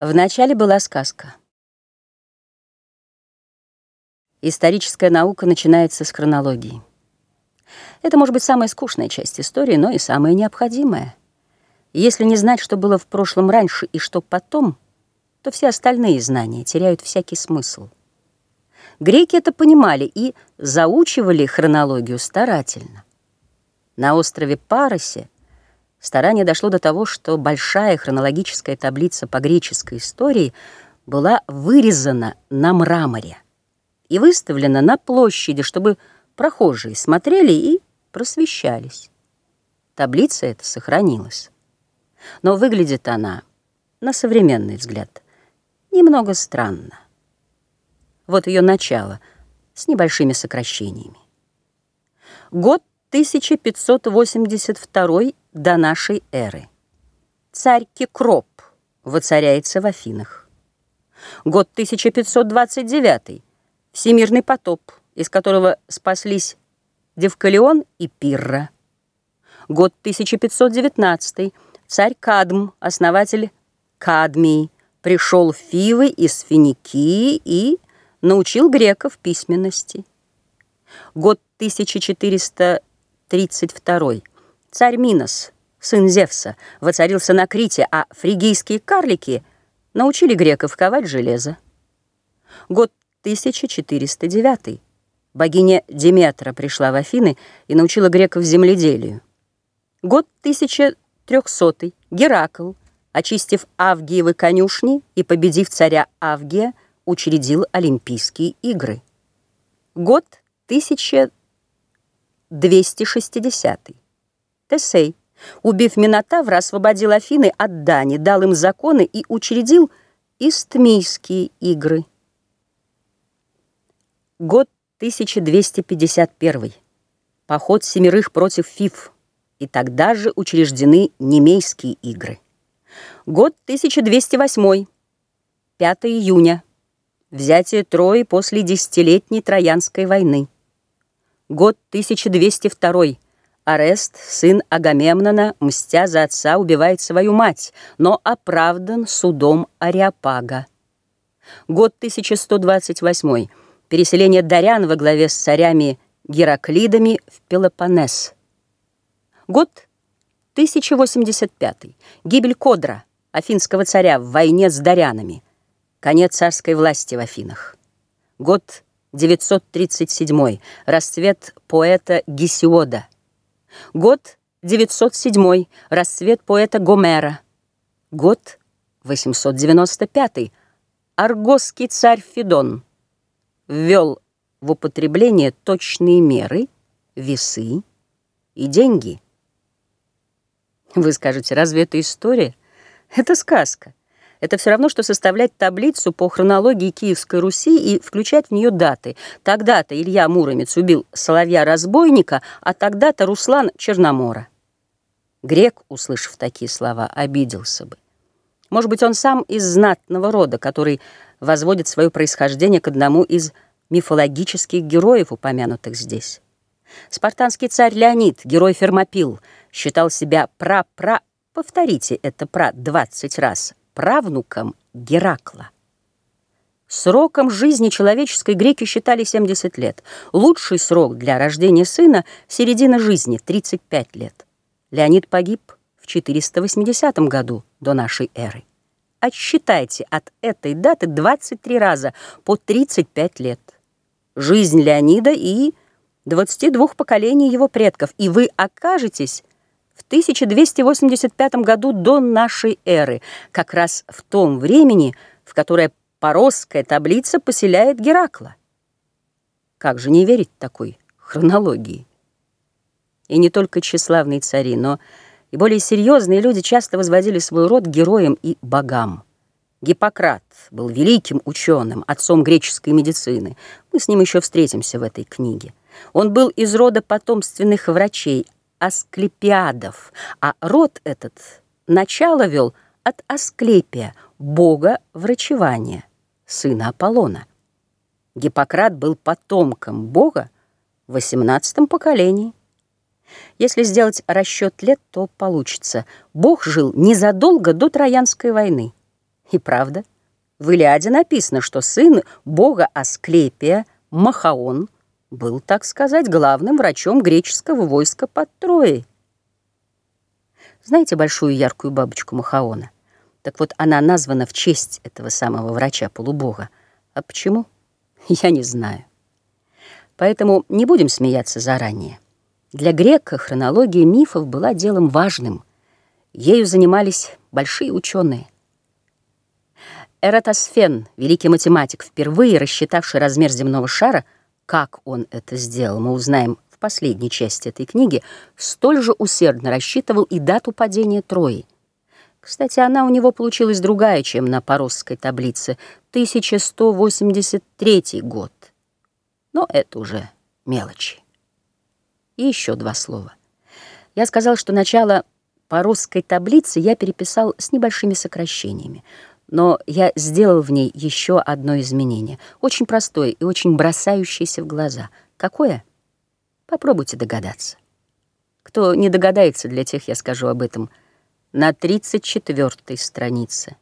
Вначале была сказка. Историческая наука начинается с хронологии. Это может быть самая скучная часть истории, но и самая необходимая. Если не знать, что было в прошлом раньше и что потом, то все остальные знания теряют всякий смысл. Греки это понимали и заучивали хронологию старательно. На острове Паросе Старание дошло до того, что большая хронологическая таблица по греческой истории была вырезана на мраморе и выставлена на площади, чтобы прохожие смотрели и просвещались. Таблица эта сохранилась. Но выглядит она, на современный взгляд, немного странно. Вот ее начало с небольшими сокращениями. Год 1582 до нашей эры. Царь Кекроп воцаряется в Афинах. Год 1529. Всемирный потоп, из которого спаслись Девкалион и Пирра. Год 1519. Царь Кадм, основатель Кадмии, пришел в Фивы из Финикии и научил греков письменности. Год 1432. Царь Минос, сын Зевса, воцарился на Крите, а фригийские карлики научили греков ковать железо. Год 1409. Богиня Деметра пришла в Афины и научила греков земледелию. Год 1300. Геракл, очистив Авгиевы конюшни и победив царя Авгия, учредил Олимпийские игры. Год 1260. Тесей, убив Минотавра, освободил Афины от Дани, дал им законы и учредил Истмийские игры. Год 1251. Поход семерых против Фиф. И тогда же учреждены Немейские игры. Год 1208. 5 июня. Взятие Трои после десятилетней Троянской войны. Год 1202. Арест, сын Агамемнона, мстя за отца, убивает свою мать, но оправдан судом Ариапага. Год 1128. Переселение дарян во главе с царями Гераклидами в Пелопоннес. Год 1085. Гибель Кодра, афинского царя, в войне с дарянами. Конец царской власти в Афинах. Год 937. Расцвет поэта Гесиода. Год 907. Расцвет поэта Гомера. Год 895. Аргосский царь Федон ввел в употребление точные меры, весы и деньги. Вы скажете, разве это история? Это сказка. Это все равно, что составлять таблицу по хронологии Киевской Руси и включать в нее даты. Тогда-то Илья Муромец убил Соловья-разбойника, а тогда-то Руслан Черномора. Грек, услышав такие слова, обиделся бы. Может быть, он сам из знатного рода, который возводит свое происхождение к одному из мифологических героев, упомянутых здесь. Спартанский царь Леонид, герой Фермопил, считал себя пра-пра... Повторите это пра двадцать раз правнуком Геракла. Сроком жизни человеческой греки считали 70 лет. Лучший срок для рождения сына — середина жизни, 35 лет. Леонид погиб в 480 году до нашей эры. Отсчитайте от этой даты 23 раза по 35 лет. Жизнь Леонида и 22 поколений его предков, и вы окажетесь в 1285 году до нашей эры, как раз в том времени, в которое Поросская таблица поселяет Геракла. Как же не верить такой хронологии? И не только тщеславные цари, но и более серьезные люди часто возводили свой род героям и богам. Гиппократ был великим ученым, отцом греческой медицины. Мы с ним еще встретимся в этой книге. Он был из рода потомственных врачей, Асклепиадов, а род этот начало вел от Асклепия, бога врачевания, сына Аполлона. Гиппократ был потомком бога в восемнадцатом поколении. Если сделать расчет лет, то получится. Бог жил незадолго до Троянской войны. И правда, в Илиаде написано, что сын бога Асклепия, Махаон, был, так сказать, главным врачом греческого войска под Троей. Знаете большую яркую бабочку Махаона? Так вот, она названа в честь этого самого врача-полубога. А почему? Я не знаю. Поэтому не будем смеяться заранее. Для грека хронология мифов была делом важным. Ею занимались большие ученые. Эратосфен, великий математик, впервые рассчитавший размер земного шара, как он это сделал, мы узнаем в последней части этой книги, столь же усердно рассчитывал и дату падения Трои. Кстати, она у него получилась другая, чем на Поросской таблице, 1183 год. Но это уже мелочи. И еще два слова. Я сказал, что начало по таблице я переписал с небольшими сокращениями. Но я сделал в ней еще одно изменение, очень простое и очень бросающееся в глаза. Какое? Попробуйте догадаться. Кто не догадается, для тех я скажу об этом на 34-й странице.